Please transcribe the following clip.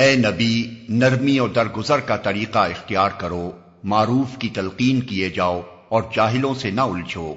اے نبی، نرمی اور درگزر کا طریقہ اختیار کرو، معروف کی تلقین کیے جاؤ اور جاہلوں سے نہ الجھو۔